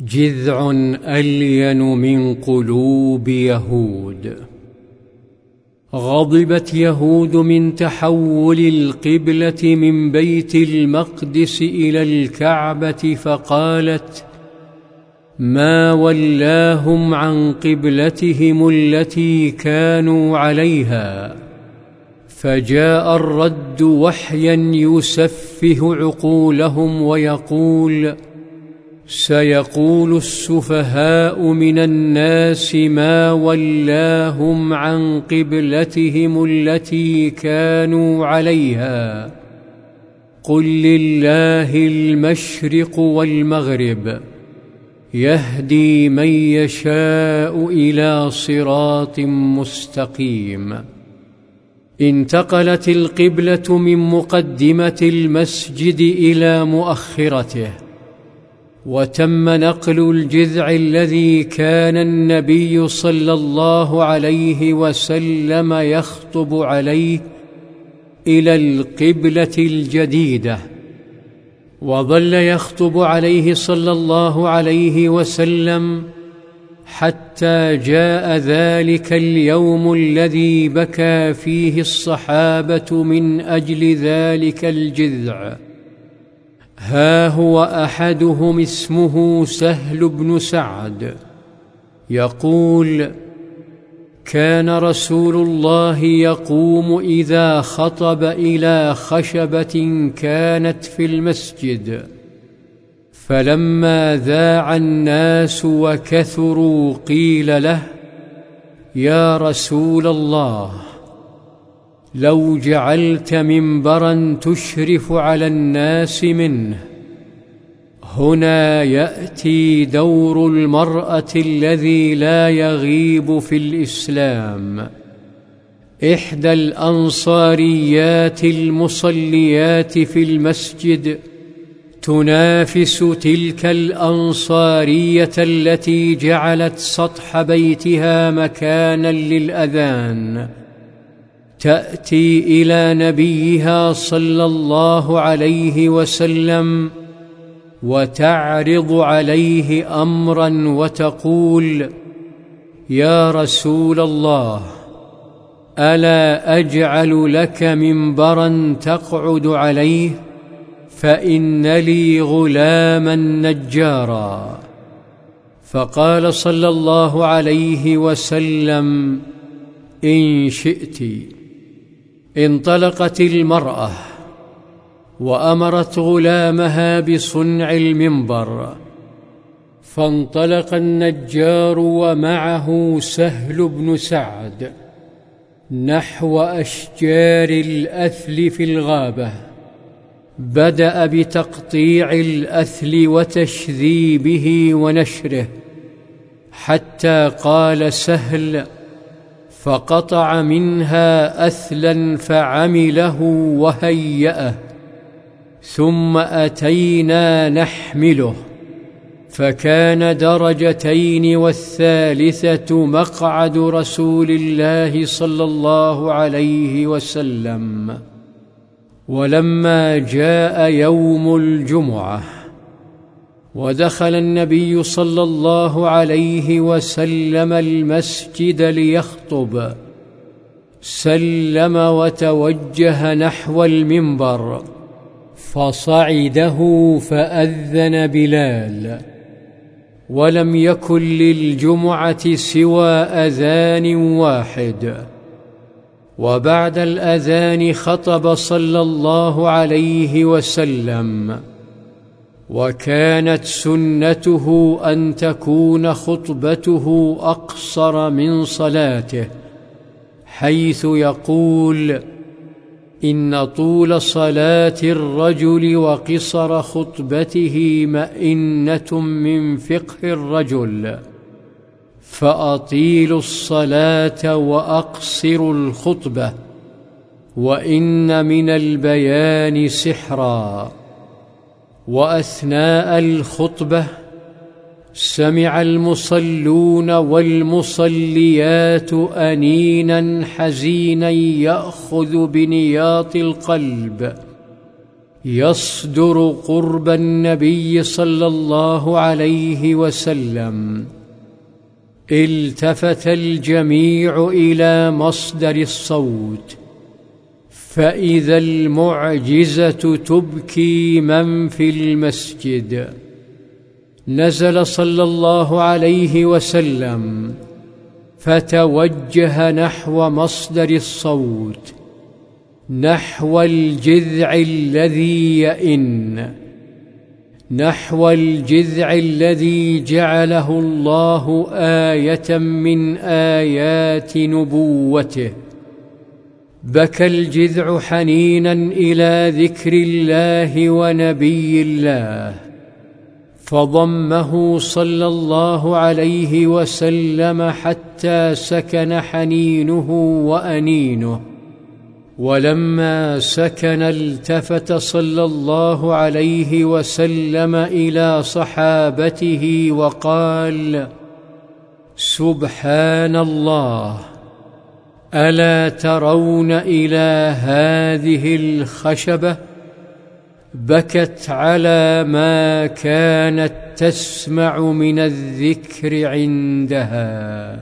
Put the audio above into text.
جذع ألين من قلوب يهود. غضبت يهود من تحول القبلة من بيت المقدس إلى الكعبة فقالت ما ولاهم عن قبلتهم التي كانوا عليها. فجاء الرد وحيا يسفه عقولهم ويقول سيقول السفهاء من الناس ما ولاهم عن قبلتهم التي كانوا عليها. قل لله المشرق والمغرب يهدي من يشاء إلى صراط مستقيم. انتقلت القبلة من مقدمة المسجد إلى مؤخرته. وتم نقل الجذع الذي كان النبي صلى الله عليه وسلم يخطب عليه إلى القبلة الجديدة وظل يخطب عليه صلى الله عليه وسلم حتى جاء ذلك اليوم الذي بكى فيه الصحابة من أجل ذلك الجذع. ها هو أحدهم اسمه سهل بن سعد. يقول كان رسول الله يقوم إذا خطب إلى خشبة كانت في المسجد. فلما ذاع الناس وكثروا قيل له يا رسول الله لو جعلت منبرا تشرف على الناس منه هنا يأتي دور المرأة الذي لا يغيب في الإسلام. إحدى الأنصاريات المصليات في المسجد تنافس تلك الأنصارية التي جعلت سطح بيتها مكانا للأذان. تأتي إلى نبيها صلى الله عليه وسلم وتعرض عليه أمرا وتقول يا رسول الله ألا أجعل لك منبرا تقعد عليه؟ فإن لي غلاما نجارا. فقال صلى الله عليه وسلم إن شئت. انطلقت المرأة وأمرت غلامها بصنع المنبر فانطلق النجار ومعه سهل بن سعد نحو أشجار الأثل في الغابة بدأ بتقطيع الأثل وتشذيبه ونشره حتى قال سهل فقطع منها اثلا فعمله وهيأه ثم أتينا نحمله فكان درجتين والثالثة مقعد رسول الله صلى الله عليه وسلم. ولما جاء يوم الجمعة ودخل النبي صلى الله عليه وسلم المسجد ليخطب. سلم وتوجه نحو المنبر. فصعده فأذن بلال. ولم يكن للجمعة سوى أذان واحد. وبعد الأذان خطب صلى الله عليه وسلم. وكانت سنته أن تكون خطبته أقصر من صلاته حيث يقول إن طول صلاة الرجل وقصر خطبته مئنة من فقه الرجل فاطيلوا الصلاة واقصروا الخطبة وإن من البيان سحرا. وأثناء الخطبة سمع المصلون والمصليات أنينا حزينا يأخذ بنياط القلب يصدر قرب النبي صلى الله عليه وسلم. التفت الجميع إلى مصدر الصوت. فإذا المعجزة تبكي من في المسجد. نزل صلى الله عليه وسلم فتوجه نحو مصدر الصوت نحو الجذع الذي يئن نحو الجذع الذي جعله الله آية من آيات نبوته. بكى الجذع حنينا إلى ذكر الله ونبي الله فضمه صلى الله عليه وسلم حتى سكن حنينه وانينه ولما سكن التفت صلى الله عليه وسلم إلى صحابته وقال سبحان الله ألا ترون إلى هذه الخشبة بكت على ما كانت تسمع من الذكر عندها؟